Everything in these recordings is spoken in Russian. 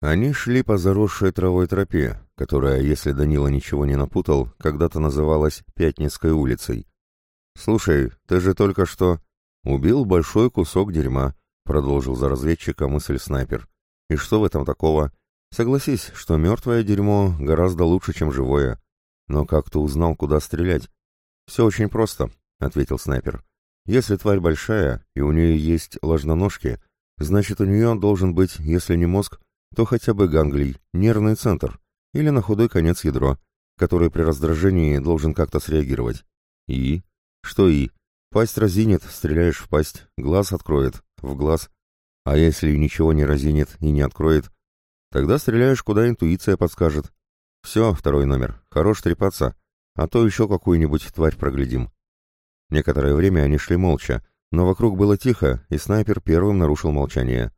Они шли по заросшей травой тропе, которая, если Данила ничего не напутал, когда-то называлась Пятницкой улицей. «Слушай, ты же только что...» «Убил большой кусок дерьма», — продолжил за разведчика мысль снайпер. «И что в этом такого? Согласись, что мертвое дерьмо гораздо лучше, чем живое. Но как ты узнал, куда стрелять?» «Все очень просто», — ответил снайпер. «Если тварь большая, и у нее есть ложноножки, значит, у нее должен быть, если не мозг, то хотя бы ганглий, нервный центр, или на худой конец ядро, который при раздражении должен как-то среагировать. И? Что и? Пасть разинет, стреляешь в пасть, глаз откроет, в глаз. А если ничего не разинет и не откроет, тогда стреляешь, куда интуиция подскажет. Все, второй номер, хорош трепаться, а то еще какую-нибудь тварь проглядим. Некоторое время они шли молча, но вокруг было тихо, и снайпер первым нарушил молчание.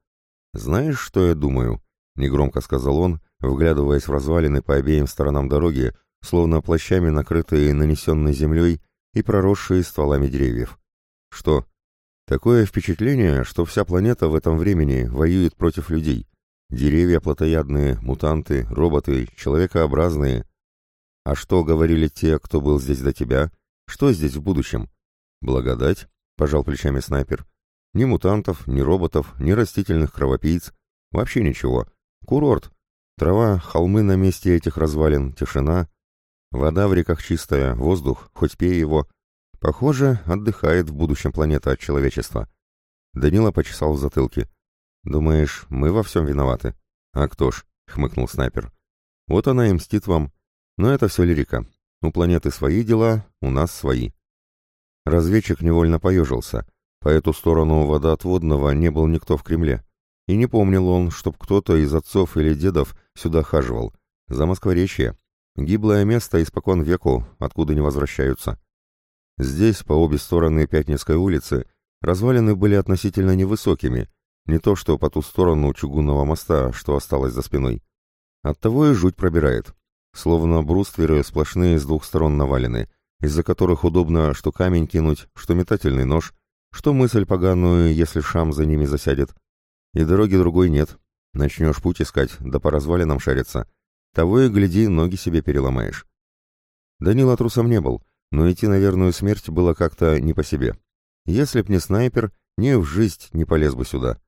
«Знаешь, что я думаю?» — негромко сказал он, вглядываясь в развалины по обеим сторонам дороги, словно плащами накрытые нанесенной землей и проросшие стволами деревьев. Что? Такое впечатление, что вся планета в этом времени воюет против людей. Деревья плотоядные, мутанты, роботы, человекообразные. А что говорили те, кто был здесь до тебя? Что здесь в будущем? Благодать, пожал плечами снайпер. Ни мутантов, ни роботов, ни растительных кровопийц. Вообще ничего. Курорт. Трава, холмы на месте этих развалин, тишина. Вода в реках чистая, воздух, хоть пей его. Похоже, отдыхает в будущем планета от человечества. Данила почесал в затылке. «Думаешь, мы во всем виноваты?» «А кто ж?» — хмыкнул снайпер. «Вот она и мстит вам. Но это все лирика. У планеты свои дела, у нас свои». Разведчик невольно поежился. По эту сторону водоотводного не был никто в Кремле. И не помнил он, чтоб кто-то из отцов или дедов сюда хаживал. За Москворечье. Гиблое место испокон веку, откуда не возвращаются. Здесь, по обе стороны Пятницкой улицы, развалины были относительно невысокими, не то что по ту сторону чугунного моста, что осталось за спиной. Оттого и жуть пробирает. Словно брустверы сплошные с двух сторон навалены, из-за которых удобно что камень кинуть, что метательный нож, что мысль поганую, если шам за ними засядет. И дороги другой нет. Начнешь путь искать, да по развалинам шариться. Того и гляди, ноги себе переломаешь. Данила трусом не был, но идти на верную смерть было как-то не по себе. Если б не снайпер, ни в жизнь не полез бы сюда.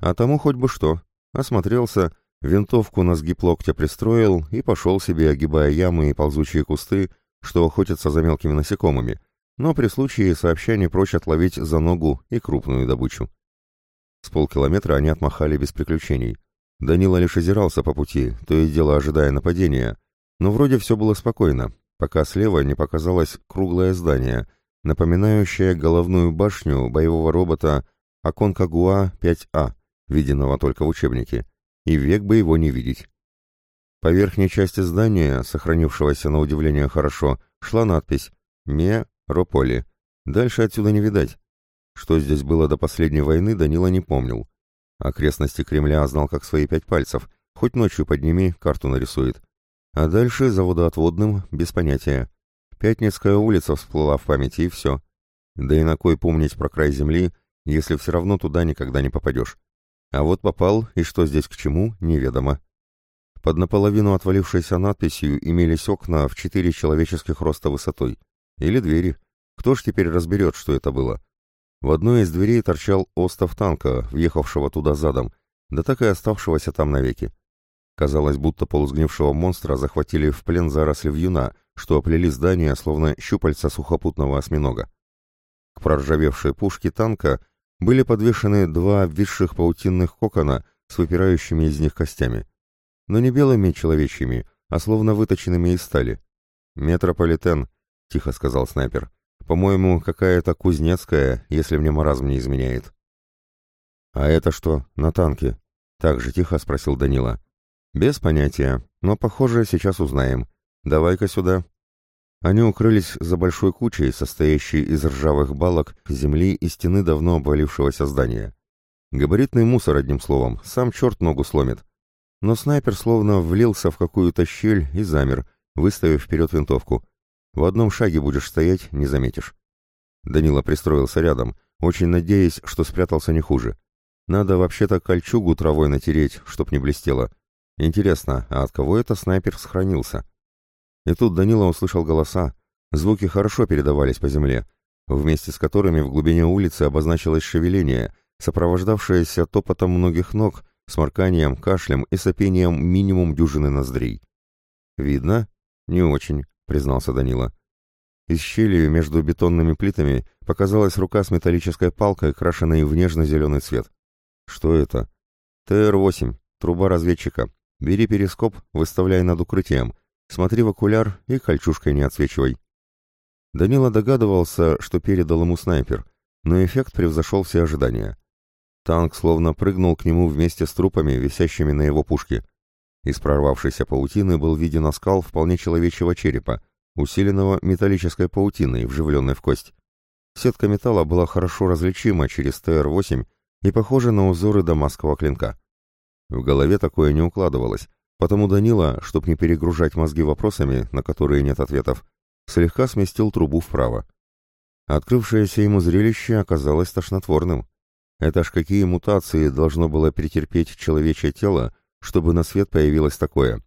А тому хоть бы что. Осмотрелся, винтовку на сгиб локтя пристроил и пошел себе, огибая ямы и ползучие кусты, что охотятся за мелкими насекомыми, но при случае сообща не прочь отловить за ногу и крупную добычу. С полкилометра они отмахали без приключений. Данила лишь озирался по пути, то и дело ожидая нападения, но вроде все было спокойно, пока слева не показалось круглое здание, напоминающее головную башню боевого робота Аконкагуа-5А, виденного только в учебнике, и век бы его не видеть. По верхней части здания, сохранившегося на удивление хорошо, шла надпись «Ме Рополи». Дальше отсюда не видать. Что здесь было до последней войны, Данила не помнил. Окрестности Кремля знал как свои пять пальцев, хоть ночью подними, карту нарисует. А дальше за водоотводным, без понятия. Пятницкая улица всплыла в памяти, и все. Да и на кой помнить про край земли, если все равно туда никогда не попадешь. А вот попал, и что здесь к чему, неведомо. Под наполовину отвалившейся надписью имелись окна в четыре человеческих роста высотой. Или двери. Кто ж теперь разберет, что это было? В одной из дверей торчал остов танка, въехавшего туда задом, да так и оставшегося там навеки. Казалось, будто полусгнившего монстра захватили в плен заросли вьюна, что оплели здание, словно щупальца сухопутного осьминога. К проржавевшей пушке танка были подвешены два обвисших паутинных кокона с выпирающими из них костями. Но не белыми человечьими, а словно выточенными из стали. «Метрополитен», — тихо сказал снайпер. По-моему, какая-то кузнецкая, если мне маразм не изменяет. А это что, на танке? Так же тихо спросил Данила. Без понятия, но, похоже, сейчас узнаем. Давай-ка сюда. Они укрылись за большой кучей, состоящей из ржавых балок, земли и стены давно обвалившегося здания. Габаритный мусор, одним словом, сам черт ногу сломит. Но снайпер словно влился в какую-то щель и замер, выставив вперед винтовку. В одном шаге будешь стоять, не заметишь. Данила пристроился рядом, очень надеясь, что спрятался не хуже. Надо вообще-то кольчугу травой натереть, чтоб не блестело. Интересно, а от кого это снайпер сохранился? И тут Данила услышал голоса. Звуки хорошо передавались по земле, вместе с которыми в глубине улицы обозначилось шевеление, сопровождавшееся топотом многих ног, сморканием, кашлем и сопением минимум дюжины ноздрей. «Видно?» «Не очень», — признался Данила. Из щели между бетонными плитами показалась рука с металлической палкой, крашенной в нежно-зеленый цвет. «Что это?» «ТР-8, труба разведчика. Бери перископ, выставляй над укрытием. Смотри в окуляр и кольчушкой не отсвечивай». Данила догадывался, что передал ему снайпер, но эффект превзошел все ожидания. Танк словно прыгнул к нему вместе с трупами, висящими на его пушке. Из прорвавшейся паутины был виден оскал вполне человечьего черепа, усиленного металлической паутиной, вживленной в кость. Сетка металла была хорошо различима через ТР-8 и похожа на узоры дамасского клинка. В голове такое не укладывалось, потому Данила, чтоб не перегружать мозги вопросами, на которые нет ответов, слегка сместил трубу вправо. Открывшееся ему зрелище оказалось тошнотворным. Это ж какие мутации должно было претерпеть человечье тело, чтобы на свет появилось такое.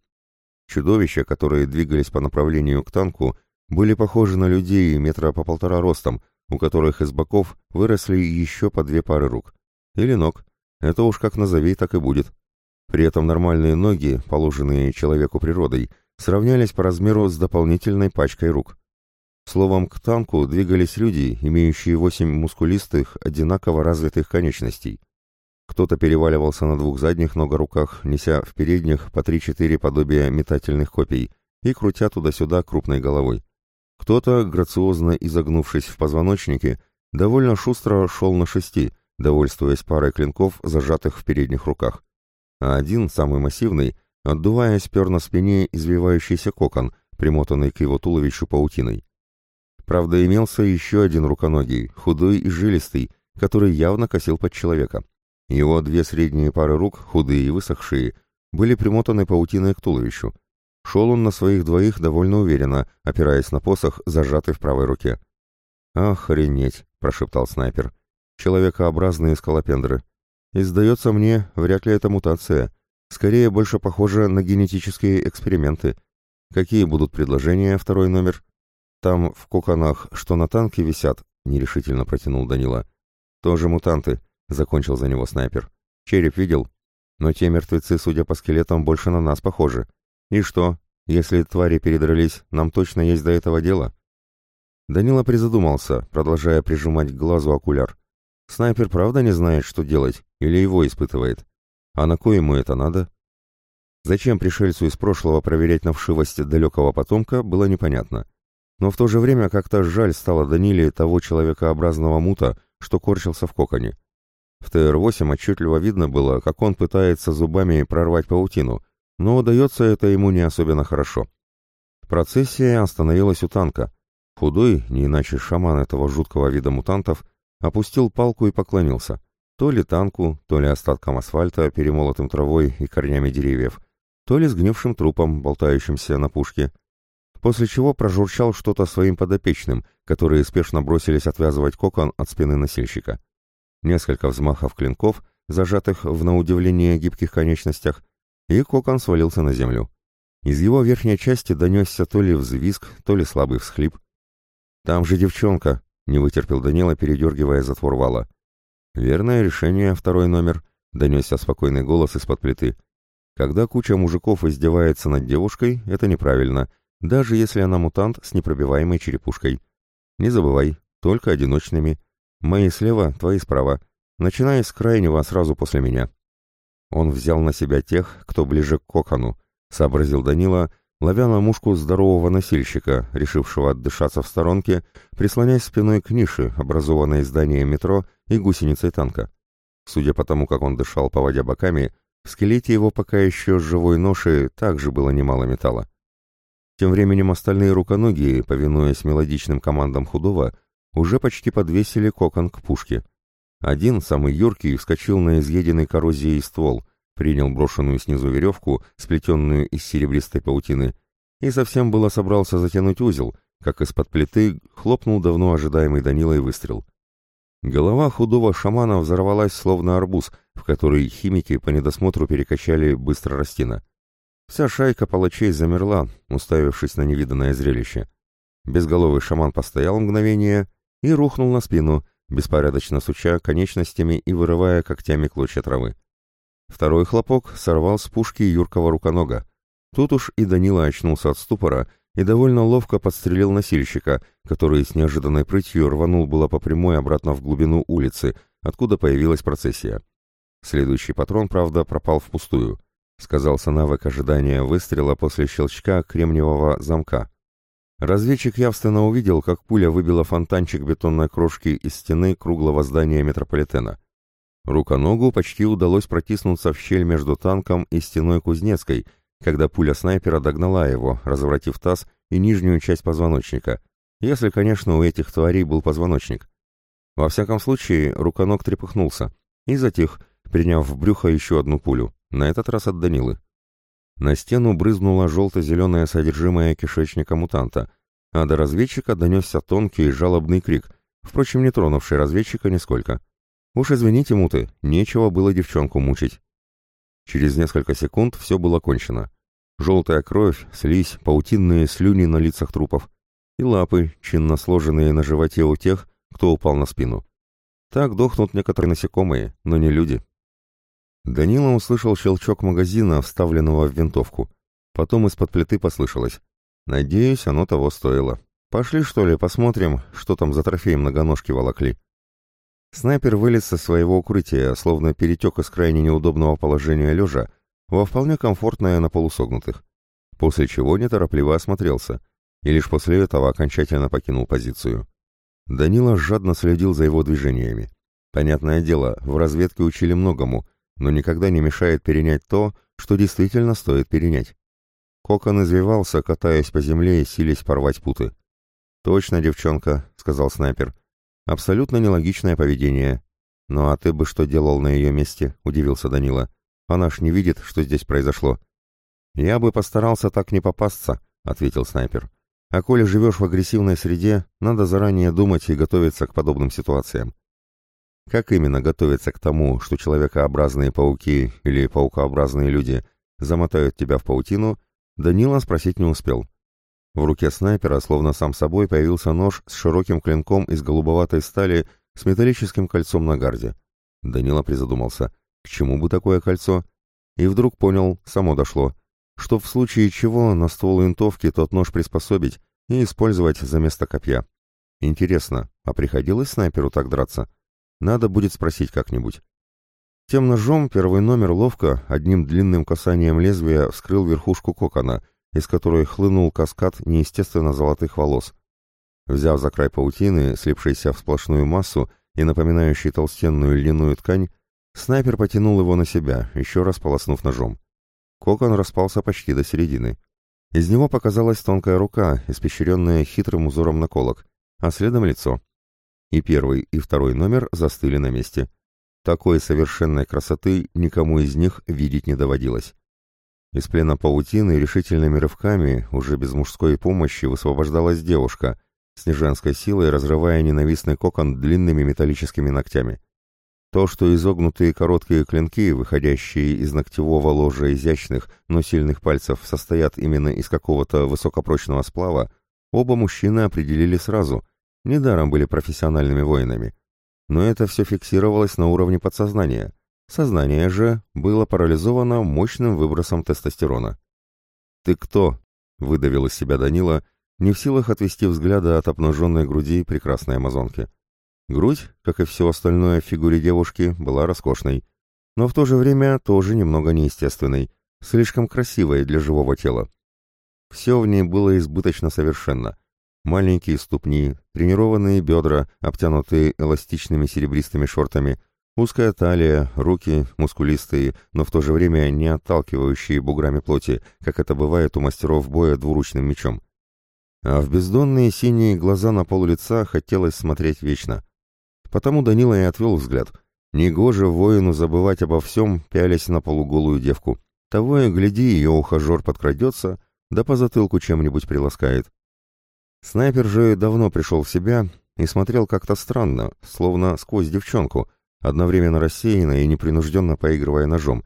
Чудовища, которые двигались по направлению к танку, были похожи на людей метра по полтора ростом, у которых из боков выросли еще по две пары рук. Или ног. Это уж как назови, так и будет. При этом нормальные ноги, положенные человеку природой, сравнялись по размеру с дополнительной пачкой рук. Словом, к танку двигались люди, имеющие восемь мускулистых, одинаково развитых конечностей. Кто-то переваливался на двух задних ногоруках, неся в передних по три-четыре подобия метательных копий и крутя туда-сюда крупной головой. Кто-то, грациозно изогнувшись в позвоночнике, довольно шустро шел на шести, довольствуясь парой клинков, зажатых в передних руках. А один, самый массивный, отдуваясь, пер на спине извивающийся кокон, примотанный к его туловищу паутиной. Правда, имелся еще один руконогий, худой и жилистый, который явно косил под человека. Его две средние пары рук, худые и высохшие, были примотаны паутиной к туловищу. Шел он на своих двоих довольно уверенно, опираясь на посох, зажатый в правой руке. «Охренеть!» — прошептал снайпер. «Человекообразные скалопендры. И, сдается мне, вряд ли это мутация. Скорее, больше похоже на генетические эксперименты. Какие будут предложения, второй номер?» «Там, в коконах, что на танке висят», — нерешительно протянул Данила. «Тоже мутанты», закончил за него снайпер. Череп видел? Но те мертвецы, судя по скелетам, больше на нас похожи. И что, если твари передрались, нам точно есть до этого дело? Данила призадумался, продолжая прижимать к глазу окуляр. Снайпер правда не знает, что делать, или его испытывает? А на кой ему это надо? Зачем пришельцу из прошлого проверять на вшивость далекого потомка, было непонятно. Но в то же время как-то жаль стало Даниле того человекообразного мута, что корчился в коконе. В ТР-8 отчетливо видно было, как он пытается зубами прорвать паутину, но удается это ему не особенно хорошо. Процессия остановилась у танка. Худой, не иначе шаман этого жуткого вида мутантов, опустил палку и поклонился. То ли танку, то ли остаткам асфальта, перемолотым травой и корнями деревьев, то ли сгнившим трупом, болтающимся на пушке. После чего прожурчал что-то своим подопечным, которые спешно бросились отвязывать кокон от спины носильщика. Несколько взмахов клинков, зажатых в на удивление гибких конечностях, и кокон свалился на землю. Из его верхней части донесся то ли взвизг, то ли слабый всхлип. «Там же девчонка!» — не вытерпел Данила, передергивая затвор вала. «Верное решение, второй номер», — донесся спокойный голос из-под плиты. «Когда куча мужиков издевается над девушкой, это неправильно, даже если она мутант с непробиваемой черепушкой. Не забывай, только одиночными, Мои слева, твои справа, начиная с крайнего сразу после меня. Он взял на себя тех, кто ближе к кокону, сообразил Данила, ловя на мушку здорового носильщика, решившего отдышаться в сторонке, прислоняясь спиной к нише, образованной зданием метро и гусеницей танка. Судя по тому, как он дышал, поводя боками, в скелете его пока еще живой ноши также было немало металла. Тем временем остальные руконогие, повинуясь мелодичным командам худого, уже почти подвесили кокон к пушке. Один, самый юркий, вскочил на изъеденный коррозией ствол, принял брошенную снизу веревку, сплетенную из серебристой паутины, и совсем было собрался затянуть узел, как из-под плиты хлопнул давно ожидаемый Данилой выстрел. Голова худого шамана взорвалась словно арбуз, в который химики по недосмотру перекачали быстро растина. Вся шайка палачей замерла, уставившись на невиданное зрелище. Безголовый шаман постоял мгновение и рухнул на спину, беспорядочно суча конечностями и вырывая когтями клочья травы. Второй хлопок сорвал с пушки юркого руконога. Тут уж и Данила очнулся от ступора и довольно ловко подстрелил носильщика, который с неожиданной прытью рванул было по прямой обратно в глубину улицы, откуда появилась процессия. Следующий патрон, правда, пропал впустую — сказался навык ожидания выстрела после щелчка кремниевого замка. Разведчик явственно увидел, как пуля выбила фонтанчик бетонной крошки из стены круглого здания метрополитена. Руконогу почти удалось протиснуться в щель между танком и стеной Кузнецкой, когда пуля снайпера догнала его, разворотив таз и нижнюю часть позвоночника, если, конечно, у этих тварей был позвоночник. Во всяком случае, руконог трепыхнулся и затих, приняв в брюхо еще одну пулю на этот раз от Данилы. На стену брызнуло желто-зеленое содержимое кишечника мутанта, а до разведчика донесся тонкий и жалобный крик, впрочем, не тронувший разведчика нисколько. «Уж извините, муты, нечего было девчонку мучить». Через несколько секунд все было кончено. Желтая кровь, слизь, паутинные слюни на лицах трупов и лапы, чинно сложенные на животе у тех, кто упал на спину. Так дохнут некоторые насекомые, но не люди. Данила услышал щелчок магазина, вставленного в винтовку. Потом из-под плиты послышалось. «Надеюсь, оно того стоило. Пошли, что ли, посмотрим, что там за трофей многоножки волокли». Снайпер вылез со своего укрытия, словно перетек из крайне неудобного положения лежа, во вполне комфортное на полусогнутых, после чего неторопливо осмотрелся, и лишь после этого окончательно покинул позицию. Данила жадно следил за его движениями. Понятное дело, в разведке учили многому, но никогда не мешает перенять то, что действительно стоит перенять. Кокон извивался, катаясь по земле и сились порвать путы. «Точно, девчонка», — сказал снайпер. «Абсолютно нелогичное поведение». «Ну а ты бы что делал на ее месте?» — удивился Данила. «Она ж не видит, что здесь произошло». «Я бы постарался так не попасться», — ответил снайпер. «А коли живешь в агрессивной среде, надо заранее думать и готовиться к подобным ситуациям. Как именно готовиться к тому, что человекообразные пауки или паукообразные люди замотают тебя в паутину, Данила спросить не успел. В руке снайпера, словно сам собой, появился нож с широким клинком из голубоватой стали с металлическим кольцом на гарде. Данила призадумался, к чему бы такое кольцо? И вдруг понял, само дошло, что в случае чего на ствол винтовки тот нож приспособить и использовать за место копья. Интересно, а приходилось снайперу так драться? Надо будет спросить как-нибудь. Тем ножом первый номер ловко, одним длинным касанием лезвия вскрыл верхушку кокона, из которой хлынул каскад неестественно золотых волос. Взяв за край паутины, слипшейся в сплошную массу и напоминающей толстенную льняную ткань, снайпер потянул его на себя, еще раз полоснув ножом. Кокон распался почти до середины. Из него показалась тонкая рука, испещренная хитрым узором наколок, а следом лицо. И первый, и второй номер застыли на месте. Такой совершенной красоты никому из них видеть не доводилось. Из плена паутины решительными рывками, уже без мужской помощи, высвобождалась девушка, с неженской силой разрывая ненавистный кокон длинными металлическими ногтями. То, что изогнутые короткие клинки, выходящие из ногтевого ложа изящных, но сильных пальцев, состоят именно из какого-то высокопрочного сплава, оба мужчины определили сразу, Недаром были профессиональными воинами. Но это все фиксировалось на уровне подсознания. Сознание же было парализовано мощным выбросом тестостерона. «Ты кто?» — выдавил из себя Данила, не в силах отвести взгляда от обнаженной груди прекрасной амазонки. Грудь, как и все остальное в фигуре девушки, была роскошной, но в то же время тоже немного неестественной, слишком красивой для живого тела. Все в ней было избыточно совершенно, Маленькие ступни, тренированные бедра, обтянутые эластичными серебристыми шортами, узкая талия, руки, мускулистые, но в то же время не отталкивающие буграми плоти, как это бывает у мастеров боя двуручным мечом. А в бездонные синие глаза на пол лица хотелось смотреть вечно. Потому Данила и отвел взгляд. Негоже воину забывать обо всем, пялясь на полуголую девку. Того и гляди, ее ухажер подкрадется, да по затылку чем-нибудь приласкает. Снайпер же давно пришел в себя и смотрел как-то странно, словно сквозь девчонку, одновременно рассеянно и непринужденно поигрывая ножом,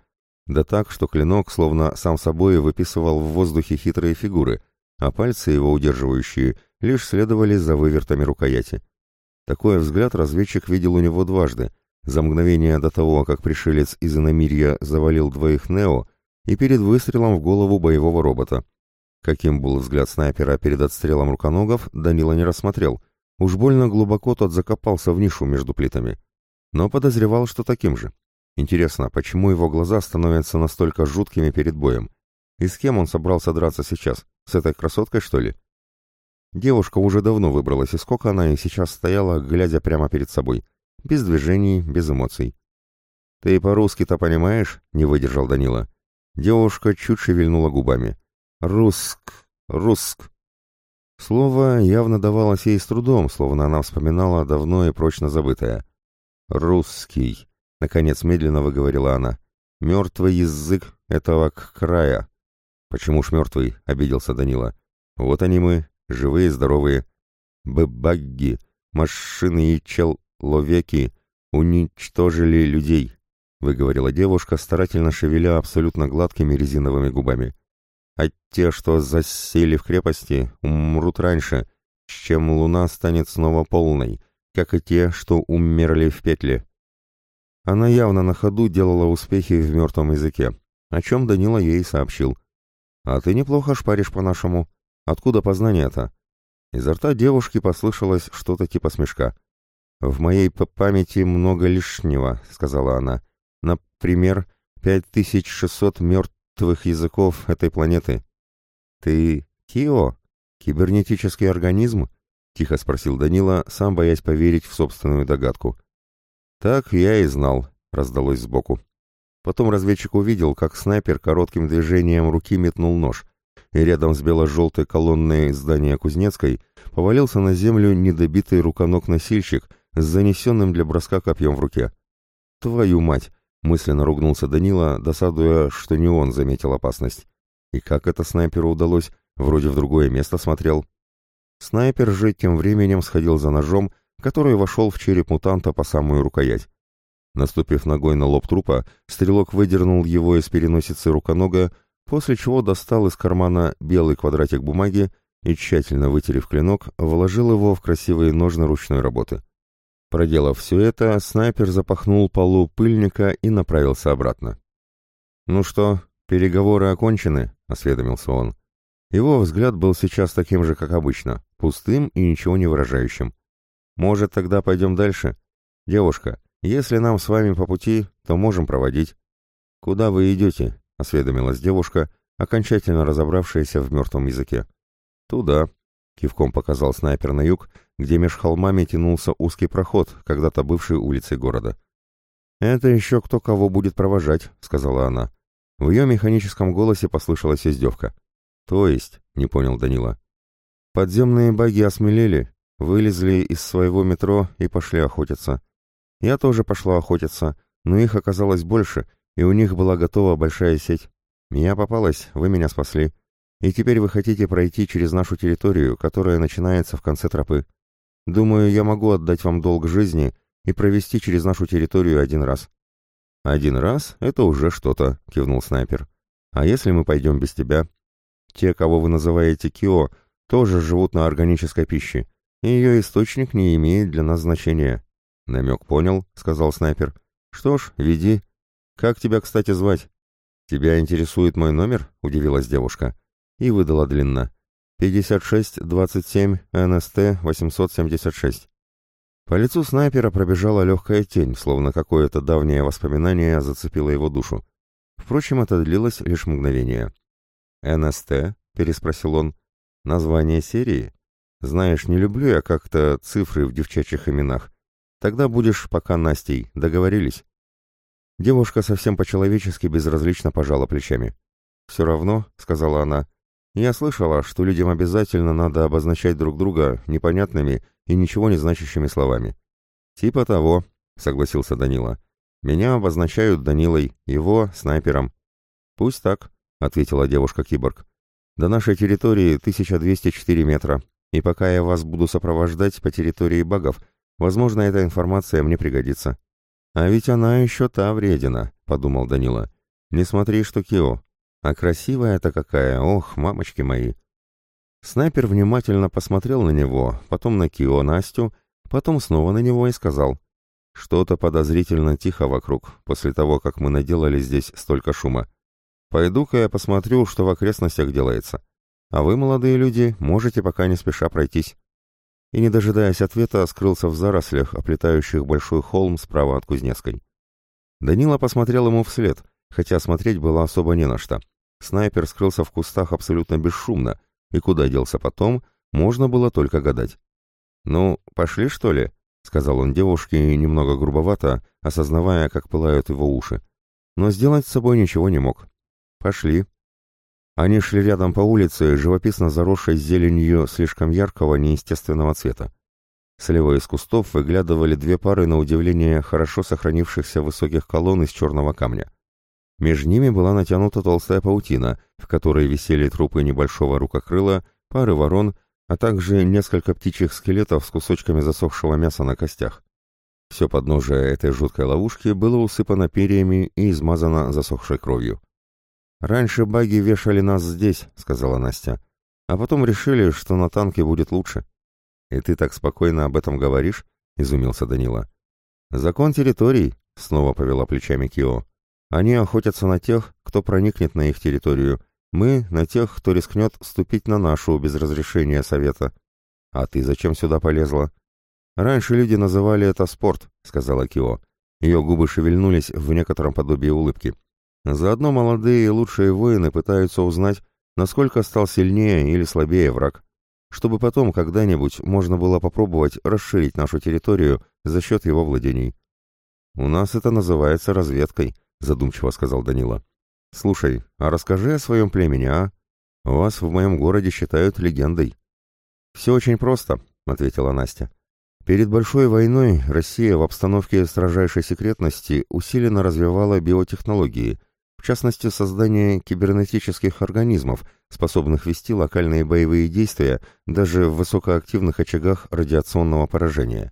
Да так, что клинок словно сам собой выписывал в воздухе хитрые фигуры, а пальцы его удерживающие лишь следовали за вывертами рукояти. Такой взгляд разведчик видел у него дважды, за мгновение до того, как пришелец из иномирья завалил двоих Нео, и перед выстрелом в голову боевого робота. Каким был взгляд снайпера перед отстрелом руконогов, Данила не рассмотрел. Уж больно глубоко тот закопался в нишу между плитами. Но подозревал, что таким же. Интересно, почему его глаза становятся настолько жуткими перед боем? И с кем он собрался драться сейчас? С этой красоткой, что ли? Девушка уже давно выбралась из кокона и сейчас стояла, глядя прямо перед собой. Без движений, без эмоций. «Ты по-русски-то понимаешь?» — не выдержал Данила. Девушка чуть шевельнула губами. «Руск, руск». Слово явно давалось ей с трудом, словно она вспоминала давно и прочно забытое. «Русский», — наконец медленно выговорила она. «Мертвый язык этого края». «Почему ж мертвый?» — обиделся Данила. «Вот они мы, живые, здоровые. Бэбагги, машины и человеки уничтожили людей, выговорила девушка, старательно шевеля абсолютно гладкими резиновыми губами. А те, что засели в крепости, умрут раньше, чем луна станет снова полной, как и те, что умерли в петле. Она явно на ходу делала успехи в мертвом языке, о чем Данила ей сообщил. «А ты неплохо шпаришь по-нашему. Откуда познание-то?» Изо рта девушки послышалось что-то типа смешка. «В моей памяти много лишнего», — сказала она. «Например, 5600 мертвых языков этой планеты». «Ты Кио? Кибернетический организм?» — тихо спросил Данила, сам боясь поверить в собственную догадку. «Так я и знал», — раздалось сбоку. Потом разведчик увидел, как снайпер коротким движением руки метнул нож, и рядом с бело-желтой колонной здания Кузнецкой повалился на землю недобитый руконок-носильщик с занесенным для броска копьем в руке. «Твою мать!» — мысленно ругнулся Данила, досадуя, что не он заметил опасность. И как это снайперу удалось? Вроде в другое место смотрел. Снайпер же тем временем сходил за ножом, который вошел в череп мутанта по самую рукоять. Наступив ногой на лоб трупа, стрелок выдернул его из переносицы руконога после чего достал из кармана белый квадратик бумаги и, тщательно вытерев клинок, вложил его в красивые ножны ручной работы. Проделав все это, снайпер запахнул полу пыльника и направился обратно. «Ну что, переговоры окончены?» — осведомился он. Его взгляд был сейчас таким же, как обычно, пустым и ничего не выражающим. «Может, тогда пойдем дальше? Девушка, если нам с вами по пути, то можем проводить». «Куда вы идете?» — осведомилась девушка, окончательно разобравшаяся в мертвом языке. «Туда», — кивком показал снайпер на юг, где меж холмами тянулся узкий проход, когда-то бывший улицей города. «Это еще кто кого будет провожать», — сказала она. В ее механическом голосе послышалась издевка. «То есть?» — не понял Данила. «Подземные баги осмелели, вылезли из своего метро и пошли охотиться. Я тоже пошла охотиться, но их оказалось больше, и у них была готова большая сеть. Меня попалась, вы меня спасли. И теперь вы хотите пройти через нашу территорию, которая начинается в конце тропы. Думаю, я могу отдать вам долг жизни и провести через нашу территорию один раз». «Один раз — это уже что-то», — кивнул снайпер. «А если мы пойдем без тебя? Те, кого вы называете Кио, тоже живут на органической пище, и ее источник не имеет для нас значения». «Намек понял», — сказал снайпер. «Что ж, веди, «Как тебя, кстати, звать?» «Тебя интересует мой номер?» — удивилась девушка. И выдала длинно. «56-27 НСТ-876». По лицу снайпера пробежала легкая тень, словно какое-то давнее воспоминание зацепило его душу. Впрочем, это длилось лишь мгновение. «НСТ?» — переспросил он. «Название серии? Знаешь, не люблю я как-то цифры в девчачьих именах. Тогда будешь пока Настей. Договорились?» Девушка совсем по-человечески безразлично пожала плечами. «Все равно», — сказала она, — «я слышала, что людям обязательно надо обозначать друг друга непонятными и ничего не значащими словами». «Типа того», — согласился Данила. «Меня обозначают Данилой, его — снайпером». «Пусть так», — ответила девушка-киборг. «До нашей территории 1204 метра, и пока я вас буду сопровождать по территории багов, возможно, эта информация мне пригодится». «А ведь она еще та вредина», — подумал Данила. Не смотри, что Кио. А красивая-то какая, ох, мамочки мои. Снайпер внимательно посмотрел на него, потом на Кио Настю, потом снова на него и сказал. Что-то подозрительно тихо вокруг, после того, как мы наделали здесь столько шума. Пойду-ка я посмотрю, что в окрестностях делается. А вы, молодые люди, можете пока не спеша пройтись. И, не дожидаясь ответа, скрылся в зарослях, оплетающих большой холм справа от Кузнецкой. Данила посмотрел ему вслед, хотя смотреть было особо не на что. Снайпер скрылся в кустах абсолютно бесшумно, и куда делся потом, можно было только гадать. «Ну, пошли, что ли?» — сказал он девушке немного грубовато, осознавая, как пылают его уши. Но сделать с собой ничего не мог. «Пошли». Они шли рядом по улице, живописно заросшей зеленью слишком яркого, неестественного цвета. Слева из кустов выглядывали две пары, на удивление, хорошо сохранившихся высоких колонн из черного камня. Между ними была натянута толстая паутина, в которой висели трупы небольшого рукокрыла, пары ворон, а также несколько птичьих скелетов с кусочками засохшего мяса на костях. Все подножие этой жуткой ловушки было усыпано перьями и измазано засохшей кровью. «Раньше баги вешали нас здесь», — сказала Настя. «А потом решили, что на танке будет лучше». «И ты так спокойно об этом говоришь?» — изумился Данила. «Закон территорий», — снова повела плечами Кио. «Они охотятся на тех, кто проникнет на их территорию. Мы — на тех, кто рискнет ступить на нашу без разрешения совета. А ты зачем сюда полезла?» «Раньше люди называли это спорт», — сказала Кио. Ее губы шевельнулись в некотором подобии улыбки. Заодно молодые и лучшие воины пытаются узнать, насколько стал сильнее или слабее враг, чтобы потом когда-нибудь можно было попробовать расширить нашу территорию за счет его владений. «У нас это называется разведкой», — задумчиво сказал Данила. «Слушай, а расскажи о своем племени, а? Вас в моем городе считают легендой». «Все очень просто», — ответила Настя. Перед Большой войной Россия в обстановке строжайшей секретности усиленно развивала биотехнологии, в частности создание кибернетических организмов, способных вести локальные боевые действия даже в высокоактивных очагах радиационного поражения.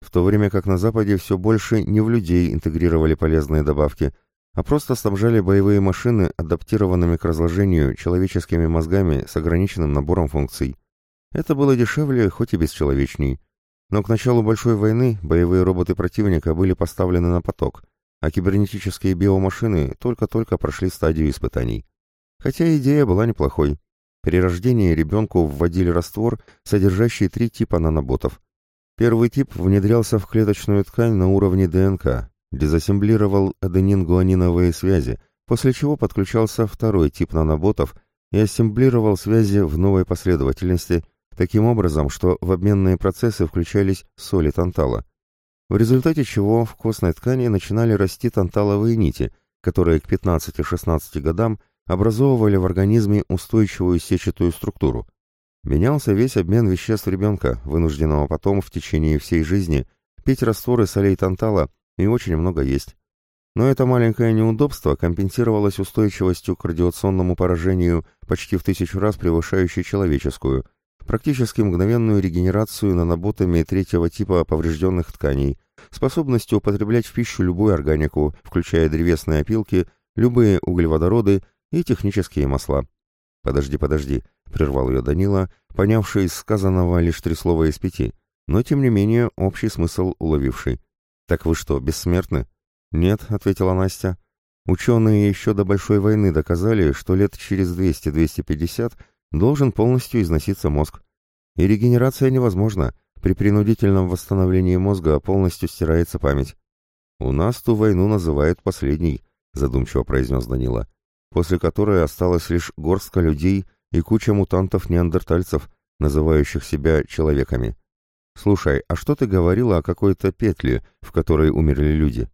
В то время как на Западе все больше не в людей интегрировали полезные добавки, а просто снабжали боевые машины адаптированными к разложению человеческими мозгами с ограниченным набором функций. Это было дешевле, хоть и бесчеловечней. Но к началу Большой войны боевые роботы противника были поставлены на поток, а кибернетические биомашины только-только прошли стадию испытаний. Хотя идея была неплохой. При рождении ребенку вводили раствор, содержащий три типа наноботов. Первый тип внедрялся в клеточную ткань на уровне ДНК, дезассемблировал аденин-гуаниновые связи, после чего подключался второй тип наноботов и ассемблировал связи в новой последовательности, таким образом, что в обменные процессы включались соли тантала в результате чего в костной ткани начинали расти танталовые нити, которые к 15-16 годам образовывали в организме устойчивую сетчатую структуру. Менялся весь обмен веществ ребенка, вынужденного потом в течение всей жизни пить растворы солей тантала и очень много есть. Но это маленькое неудобство компенсировалось устойчивостью к радиационному поражению почти в тысячу раз превышающей человеческую – практически мгновенную регенерацию наноботами третьего типа поврежденных тканей, способностью употреблять в пищу любую органику, включая древесные опилки, любые углеводороды и технические масла. «Подожди, подожди», — прервал ее Данила, понявший из сказанного лишь три слова из пяти, но, тем не менее, общий смысл уловивший. «Так вы что, бессмертны?» «Нет», — ответила Настя. «Ученые еще до Большой войны доказали, что лет через 200-250 должен полностью износиться мозг. И регенерация невозможна. При принудительном восстановлении мозга полностью стирается память. «У нас ту войну называют последней», — задумчиво произнес Данила, после которой осталась лишь горстка людей и куча мутантов-неандертальцев, называющих себя человеками. «Слушай, а что ты говорила о какой-то петле, в которой умерли люди?»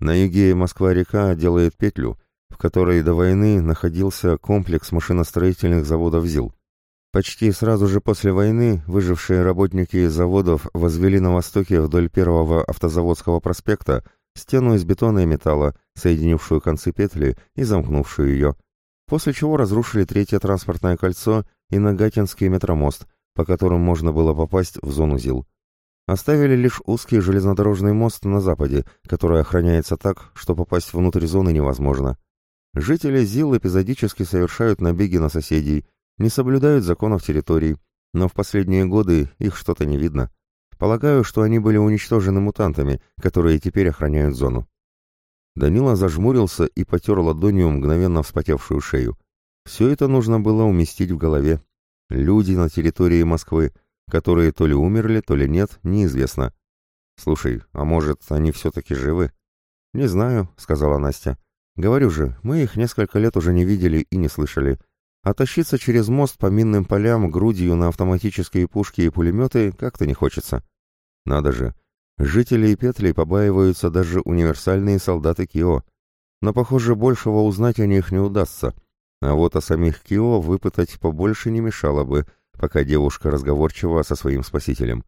«На юге Москва-река делает петлю, в которой до войны находился комплекс машиностроительных заводов ЗИЛ. Почти сразу же после войны выжившие работники заводов возвели на востоке вдоль первого автозаводского проспекта стену из бетона и металла, соединившую концы петли и замкнувшую ее, после чего разрушили третье транспортное кольцо и Нагатинский метромост, по которым можно было попасть в зону ЗИЛ. Оставили лишь узкий железнодорожный мост на западе, который охраняется так, что попасть внутрь зоны невозможно. Жители ЗИЛ эпизодически совершают набеги на соседей, не соблюдают законов территорий, но в последние годы их что-то не видно. Полагаю, что они были уничтожены мутантами, которые теперь охраняют зону. Данила зажмурился и потер ладонью мгновенно вспотевшую шею. Все это нужно было уместить в голове. Люди на территории Москвы, которые то ли умерли, то ли нет, неизвестно. «Слушай, а может, они все-таки живы?» «Не знаю», — сказала Настя. Говорю же, мы их несколько лет уже не видели и не слышали. А тащиться через мост по минным полям грудью на автоматические пушки и пулеметы как-то не хочется. Надо же, жители и петли побаиваются даже универсальные солдаты Кио. Но, похоже, большего узнать о них не удастся. А вот о самих Кио выпытать побольше не мешало бы, пока девушка разговорчива со своим спасителем.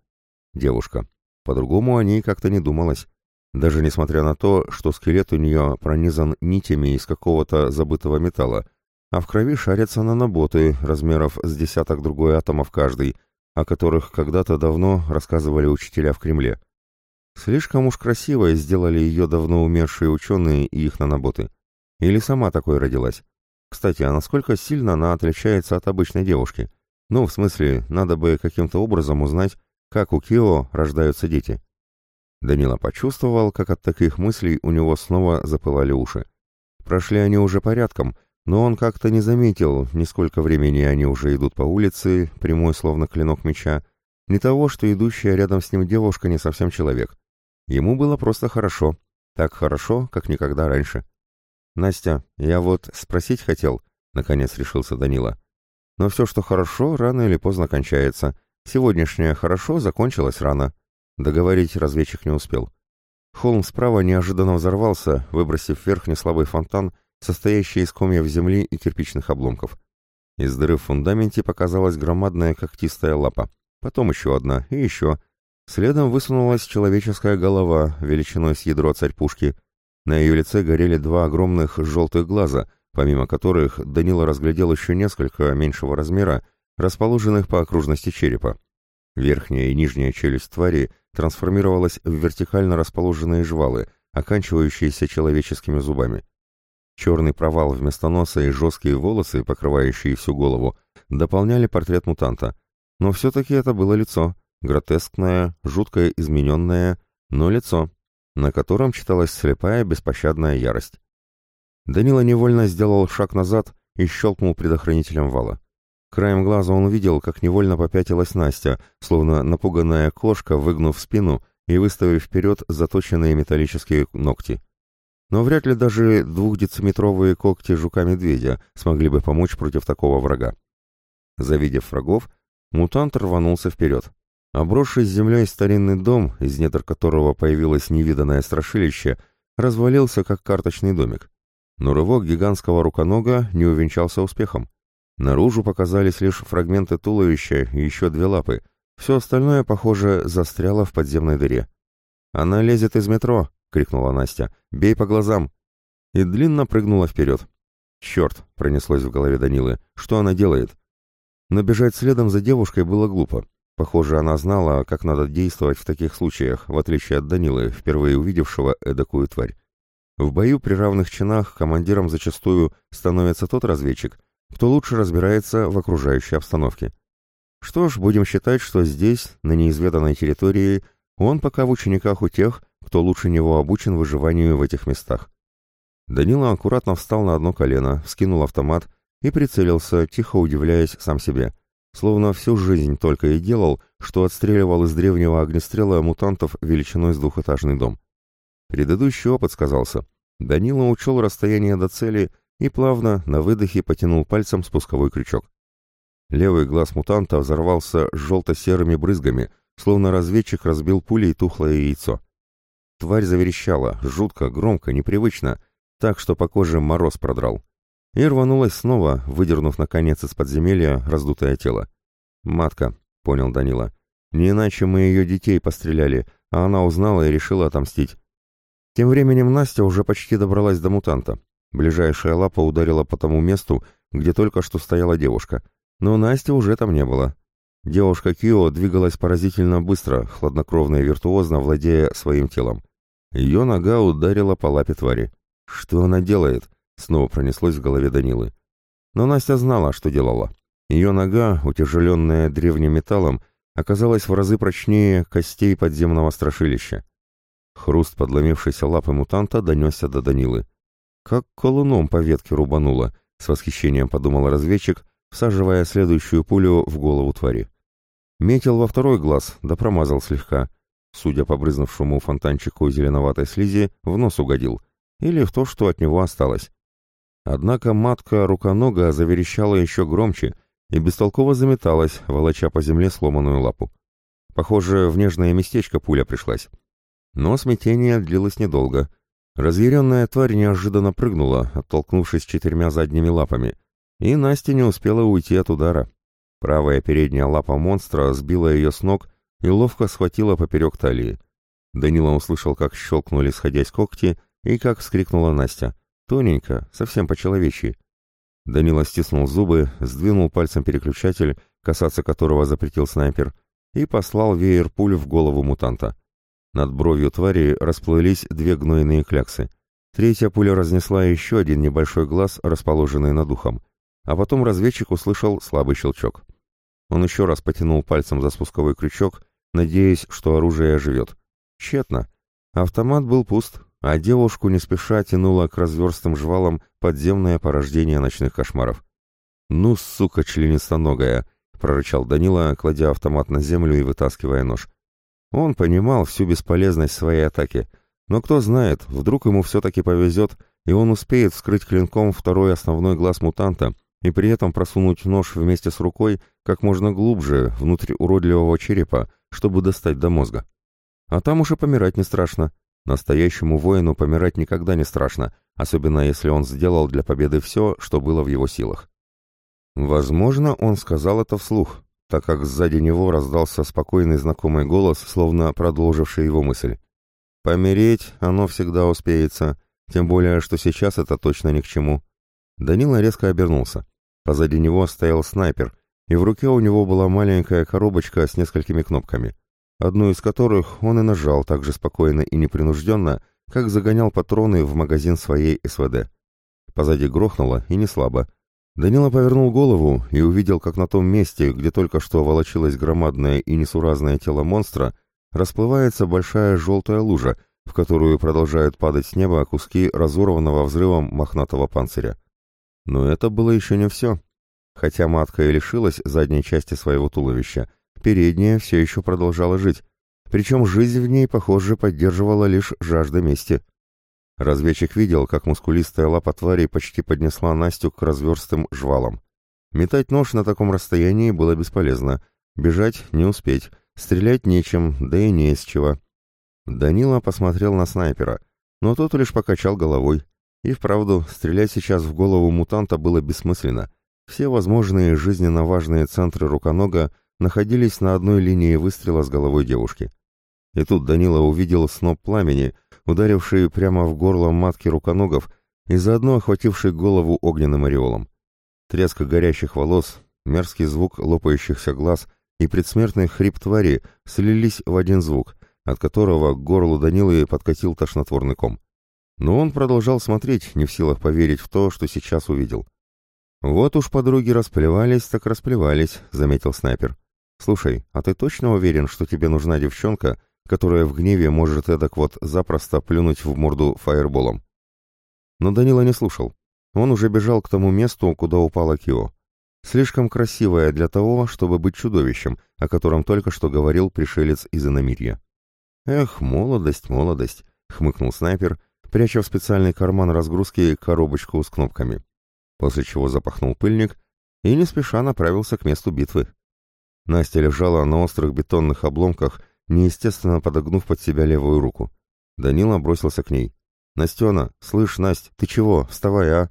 Девушка. По-другому о ней как-то не думалось даже несмотря на то, что скелет у нее пронизан нитями из какого-то забытого металла, а в крови шарятся наноботы размеров с десяток другой атомов каждый, о которых когда-то давно рассказывали учителя в Кремле. Слишком уж красивой сделали ее давно умершие ученые и их наноботы. Или сама такой родилась. Кстати, а насколько сильно она отличается от обычной девушки? Ну, в смысле, надо бы каким-то образом узнать, как у Кио рождаются дети. Данила почувствовал, как от таких мыслей у него снова запылали уши. Прошли они уже порядком, но он как-то не заметил, ни сколько времени они уже идут по улице, прямой словно клинок меча, ни того, что идущая рядом с ним девушка не совсем человек. Ему было просто хорошо, так хорошо, как никогда раньше. «Настя, я вот спросить хотел», — наконец решился Данила. «Но все, что хорошо, рано или поздно кончается. Сегодняшнее хорошо закончилось рано». Договорить разведчик не успел. Холм справа неожиданно взорвался, выбросив вверх неслабый фонтан, состоящий из комьев земли и кирпичных обломков. Из дыры в фундаменте показалась громадная когтистая лапа. Потом еще одна и еще. Следом высунулась человеческая голова, величиной с ядро царь-пушки. На ее лице горели два огромных желтых глаза, помимо которых Данила разглядел еще несколько меньшего размера, расположенных по окружности черепа. Верхняя и нижняя челюсть твари трансформировалась в вертикально расположенные жвалы, оканчивающиеся человеческими зубами. Черный провал вместо носа и жесткие волосы, покрывающие всю голову, дополняли портрет мутанта. Но все-таки это было лицо, гротескное, жуткое измененное, но лицо, на котором читалась слепая беспощадная ярость. Данила невольно сделал шаг назад и щелкнул предохранителем вала. Краем глаза он увидел, как невольно попятилась Настя, словно напуганная кошка, выгнув спину и выставив вперед заточенные металлические ногти. Но вряд ли даже двухдециметровые когти жука-медведя смогли бы помочь против такого врага. Завидев врагов, мутант рванулся вперед. Обросший с землей старинный дом, из недр которого появилось невиданное страшилище, развалился как карточный домик. Но рывок гигантского руконога не увенчался успехом. Наружу показались лишь фрагменты туловища и еще две лапы. Все остальное, похоже, застряло в подземной дыре. «Она лезет из метро!» — крикнула Настя. «Бей по глазам!» И длинно прыгнула вперед. «Черт!» — пронеслось в голове Данилы. «Что она делает?» Но бежать следом за девушкой было глупо. Похоже, она знала, как надо действовать в таких случаях, в отличие от Данилы, впервые увидевшего эдакую тварь. В бою при равных чинах командиром зачастую становится тот разведчик, кто лучше разбирается в окружающей обстановке. Что ж, будем считать, что здесь, на неизведанной территории, он пока в учениках у тех, кто лучше него обучен выживанию в этих местах. Данила аккуратно встал на одно колено, вскинул автомат и прицелился, тихо удивляясь сам себе. Словно всю жизнь только и делал, что отстреливал из древнего огнестрела мутантов величиной с двухэтажный дом. Предыдущий опыт сказался. Данила учел расстояние до цели и плавно на выдохе потянул пальцем спусковой крючок. Левый глаз мутанта взорвался желто-серыми брызгами, словно разведчик разбил пулей тухлое яйцо. Тварь заверещала, жутко, громко, непривычно, так что по коже мороз продрал. И рванулась снова, выдернув наконец из подземелья раздутое тело. «Матка», — понял Данила. «Не иначе мы ее детей постреляли, а она узнала и решила отомстить». Тем временем Настя уже почти добралась до мутанта. Ближайшая лапа ударила по тому месту, где только что стояла девушка. Но Насти уже там не было. Девушка Кио двигалась поразительно быстро, хладнокровно и виртуозно владея своим телом. Ее нога ударила по лапе твари. Что она делает? Снова пронеслось в голове Данилы. Но Настя знала, что делала. Ее нога, утяжеленная древним металлом, оказалась в разы прочнее костей подземного страшилища. Хруст подломившейся лапы мутанта донесся до Данилы. Как колуном по ветке рубануло, с восхищением подумал разведчик, всаживая следующую пулю в голову твари. Метил во второй глаз, да промазал слегка. Судя по брызнувшему фонтанчику зеленоватой слизи, в нос угодил. Или в то, что от него осталось. Однако матка руконога заверещала еще громче и бестолково заметалась, волоча по земле сломанную лапу. Похоже, в нежное местечко пуля пришлась. Но смятение длилось недолго. Разъяренная тварь неожиданно прыгнула, оттолкнувшись четырьмя задними лапами, и Настя не успела уйти от удара. Правая передняя лапа монстра сбила ее с ног и ловко схватила поперек талии. Данила услышал, как щелкнули, сходясь когти, и как вскрикнула Настя. Тоненько, совсем по-человечьи. Данила стиснул зубы, сдвинул пальцем переключатель, касаться которого запретил снайпер, и послал веер пуль в голову мутанта. Над бровью твари расплылись две гнойные кляксы. Третья пуля разнесла еще один небольшой глаз, расположенный над ухом. А потом разведчик услышал слабый щелчок. Он еще раз потянул пальцем за спусковой крючок, надеясь, что оружие оживет. Тщетно. Автомат был пуст, а девушку не спеша тянуло к разверстым жвалам подземное порождение ночных кошмаров. «Ну, сука членистоногая!» — прорычал Данила, кладя автомат на землю и вытаскивая нож. Он понимал всю бесполезность своей атаки, но кто знает, вдруг ему все-таки повезет, и он успеет вскрыть клинком второй основной глаз мутанта и при этом просунуть нож вместе с рукой как можно глубже внутрь уродливого черепа, чтобы достать до мозга. А там уж и помирать не страшно. Настоящему воину помирать никогда не страшно, особенно если он сделал для победы все, что было в его силах. Возможно, он сказал это вслух, так как сзади него раздался спокойный знакомый голос, словно продолживший его мысль. «Помереть оно всегда успеется, тем более, что сейчас это точно ни к чему». Данила резко обернулся. Позади него стоял снайпер, и в руке у него была маленькая коробочка с несколькими кнопками, одну из которых он и нажал так же спокойно и непринужденно, как загонял патроны в магазин своей СВД. Позади грохнуло, и не слабо. Данила повернул голову и увидел, как на том месте, где только что волочилось громадное и несуразное тело монстра, расплывается большая желтая лужа, в которую продолжают падать с неба куски разорванного взрывом мохнатого панциря. Но это было еще не все. Хотя матка и лишилась задней части своего туловища, передняя все еще продолжала жить, причем жизнь в ней, похоже, поддерживала лишь жажда мести. Разведчик видел, как мускулистая лапа твари почти поднесла Настю к разверстым жвалам. Метать нож на таком расстоянии было бесполезно. Бежать не успеть, стрелять нечем, да и не из чего. Данила посмотрел на снайпера, но тот лишь покачал головой. И вправду, стрелять сейчас в голову мутанта было бессмысленно. Все возможные жизненно важные центры руконога находились на одной линии выстрела с головой девушки. И тут Данила увидел сноп пламени, ударивший прямо в горло матки руконогов и заодно охвативший голову огненным ореолом. Треск горящих волос, мерзкий звук лопающихся глаз и предсмертный хрип твари слились в один звук, от которого к горлу Данилы подкатил тошнотворный ком. Но он продолжал смотреть, не в силах поверить в то, что сейчас увидел. «Вот уж подруги расплевались, так расплевались», — заметил снайпер. «Слушай, а ты точно уверен, что тебе нужна девчонка, которая в гневе может эдак вот запросто плюнуть в морду фаерболом?» Но Данила не слушал. Он уже бежал к тому месту, куда упала Кио. Слишком красивая для того, чтобы быть чудовищем, о котором только что говорил пришелец из иномирья. «Эх, молодость, молодость», — хмыкнул снайпер пряча в специальный карман разгрузки коробочку с кнопками, после чего запахнул пыльник и не спеша направился к месту битвы. Настя лежала на острых бетонных обломках, неестественно подогнув под себя левую руку. Данила бросился к ней. «Настена, слышь, Насть, ты чего? Вставай, а!»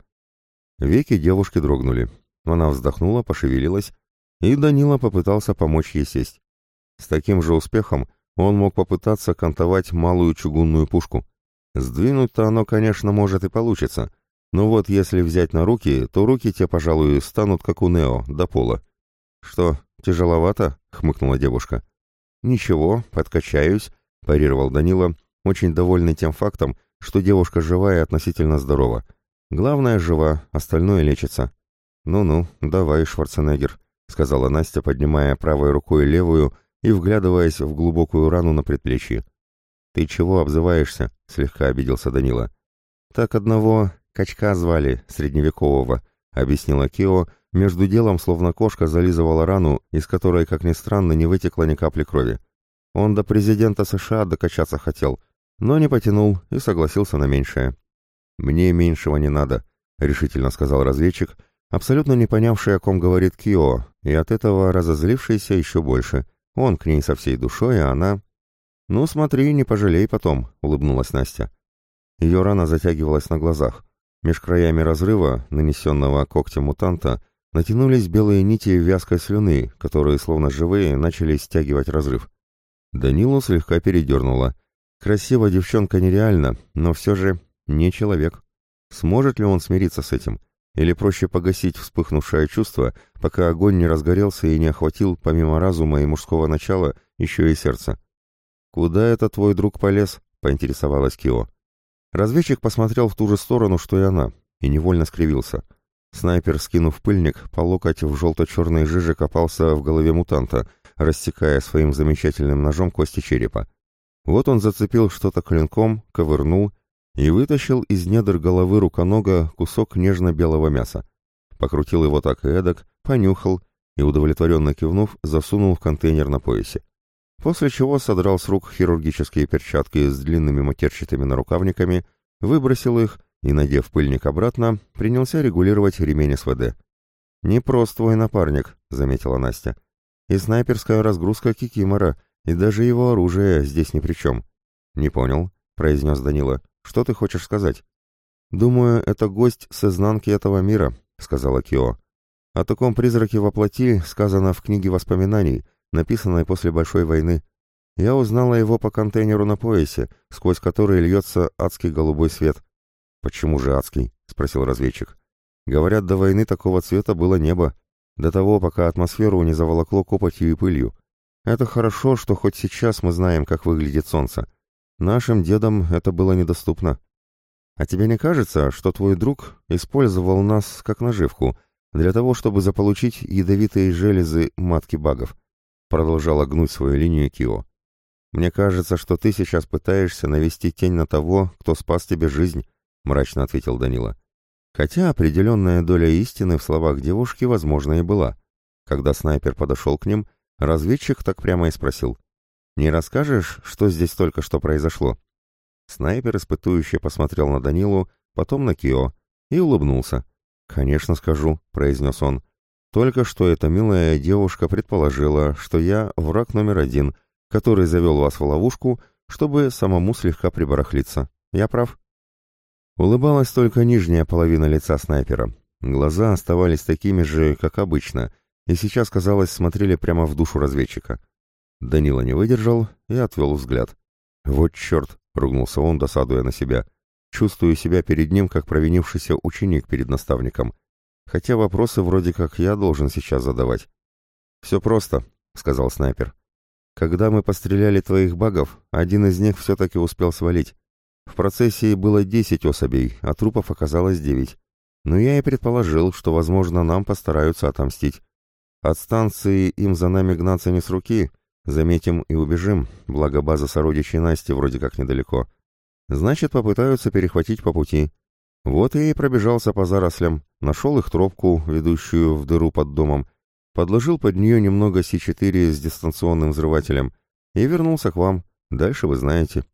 Веки девушки дрогнули. Она вздохнула, пошевелилась, и Данила попытался помочь ей сесть. С таким же успехом он мог попытаться кантовать малую чугунную пушку. Сдвинуть-то оно, конечно, может и получится, но вот если взять на руки, то руки те, пожалуй, станут как у Нео, до пола. «Что, тяжеловато?» — хмыкнула девушка. «Ничего, подкачаюсь», — парировал Данила, очень довольный тем фактом, что девушка живая и относительно здорова. Главное, жива, остальное лечится. Ну-ну, давай, Шварценеггер, сказала Настя, поднимая правой рукой левую и вглядываясь в глубокую рану на предплечье. «Ты чего обзываешься?» — слегка обиделся Данила. «Так одного качка звали, средневекового», — объяснила Кио, между делом, словно кошка, зализывала рану, из которой, как ни странно, не вытекло ни капли крови. Он до президента США докачаться хотел, но не потянул и согласился на меньшее. «Мне меньшего не надо», — решительно сказал разведчик, абсолютно не понявший, о ком говорит Кио, и от этого разозлившийся еще больше. Он к ней со всей душой, а она... «Ну, смотри, не пожалей потом», — улыбнулась Настя. Ее рана затягивалась на глазах. Меж краями разрыва, нанесенного когтем мутанта, натянулись белые нити вязкой слюны, которые, словно живые, начали стягивать разрыв. Данилу слегка передернуло. Красиво девчонка нереально, но все же не человек. Сможет ли он смириться с этим? Или проще погасить вспыхнувшее чувство, пока огонь не разгорелся и не охватил, помимо разума и мужского начала, еще и сердце? «Куда это твой друг полез?» — поинтересовалась Кио. Разведчик посмотрел в ту же сторону, что и она, и невольно скривился. Снайпер, скинув пыльник, по локоть в желто-черной жиже копался в голове мутанта, рассекая своим замечательным ножом кости черепа. Вот он зацепил что-то клинком, ковырнул и вытащил из недр головы руконога кусок нежно-белого мяса. Покрутил его так и эдак, понюхал и, удовлетворенно кивнув, засунул в контейнер на поясе после чего содрал с рук хирургические перчатки с длинными матерчатыми нарукавниками, выбросил их и, надев пыльник обратно, принялся регулировать ремень СВД. «Непрост твой напарник», — заметила Настя. «И снайперская разгрузка Кикимора, и даже его оружие здесь ни при чем». «Не понял», — произнес Данила. «Что ты хочешь сказать?» «Думаю, это гость с изнанки этого мира», — сказала Кио. «О таком призраке во плоти сказано в книге воспоминаний, написанной после Большой войны. Я узнала его по контейнеру на поясе, сквозь который льется адский голубой свет. «Почему же адский?» — спросил разведчик. «Говорят, до войны такого цвета было небо, до того, пока атмосферу не заволокло копотью и пылью. Это хорошо, что хоть сейчас мы знаем, как выглядит солнце. Нашим дедам это было недоступно. А тебе не кажется, что твой друг использовал нас как наживку для того, чтобы заполучить ядовитые железы матки багов? продолжала гнуть свою линию Кио. «Мне кажется, что ты сейчас пытаешься навести тень на того, кто спас тебе жизнь», — мрачно ответил Данила. Хотя определенная доля истины в словах девушки, возможно, и была. Когда снайпер подошел к ним, разведчик так прямо и спросил. «Не расскажешь, что здесь только что произошло?» Снайпер испытующе посмотрел на Данилу, потом на Кио и улыбнулся. «Конечно скажу», — произнес он. Только что эта милая девушка предположила, что я враг номер один, который завел вас в ловушку, чтобы самому слегка прибарахлиться. Я прав?» Улыбалась только нижняя половина лица снайпера. Глаза оставались такими же, как обычно, и сейчас, казалось, смотрели прямо в душу разведчика. Данила не выдержал и отвел взгляд. «Вот черт!» — ругнулся он, досадуя на себя. «Чувствую себя перед ним, как провинившийся ученик перед наставником хотя вопросы вроде как я должен сейчас задавать. «Все просто», — сказал снайпер. «Когда мы постреляли твоих багов, один из них все-таки успел свалить. В процессе было десять особей, а трупов оказалось девять. Но я и предположил, что, возможно, нам постараются отомстить. От станции им за нами гнаться не с руки, заметим и убежим, благо база сородичей Насти вроде как недалеко. Значит, попытаются перехватить по пути. Вот я и пробежался по зарослям, нашел их тропку, ведущую в дыру под домом, подложил под нее немного С4 с дистанционным взрывателем и вернулся к вам. Дальше вы знаете. —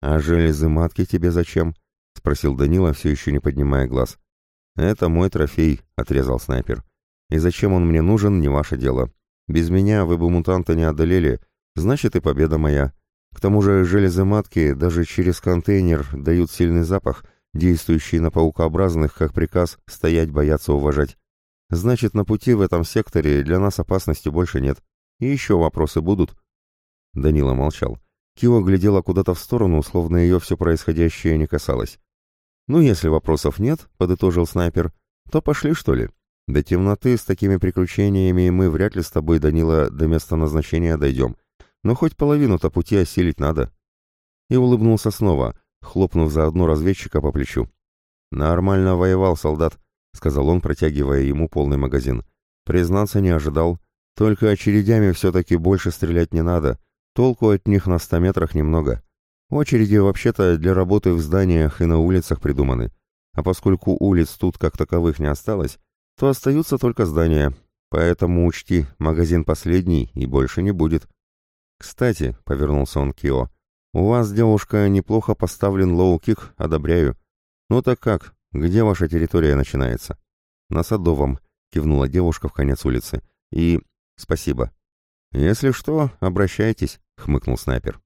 А железы матки тебе зачем? — спросил Данила, все еще не поднимая глаз. — Это мой трофей, — отрезал снайпер. — И зачем он мне нужен, не ваше дело. Без меня вы бы мутанта не одолели, значит и победа моя. К тому же железы матки даже через контейнер дают сильный запах — действующий на паукообразных, как приказ, стоять, бояться, уважать. Значит, на пути в этом секторе для нас опасности больше нет. И еще вопросы будут?» Данила молчал. Кио глядела куда-то в сторону, словно ее все происходящее не касалось. «Ну, если вопросов нет», — подытожил снайпер, — «то пошли, что ли? До темноты с такими приключениями мы вряд ли с тобой, Данила, до места назначения дойдем. Но хоть половину-то пути осилить надо». И улыбнулся снова, хлопнув заодно разведчика по плечу. Нормально воевал, солдат, сказал он, протягивая ему полный магазин. Признаться, не ожидал. Только очередями все-таки больше стрелять не надо. Толку от них на ста метрах немного. Очереди вообще-то для работы в зданиях и на улицах придуманы. А поскольку улиц тут как таковых не осталось, то остаются только здания. Поэтому учти, магазин последний и больше не будет. Кстати, — повернулся он к Кио, — у вас, девушка, неплохо поставлен лоу-кик, одобряю. Ну так как, где ваша территория начинается? На Садовом, — кивнула девушка в конец улицы. И... спасибо. Если что, обращайтесь, — хмыкнул снайпер.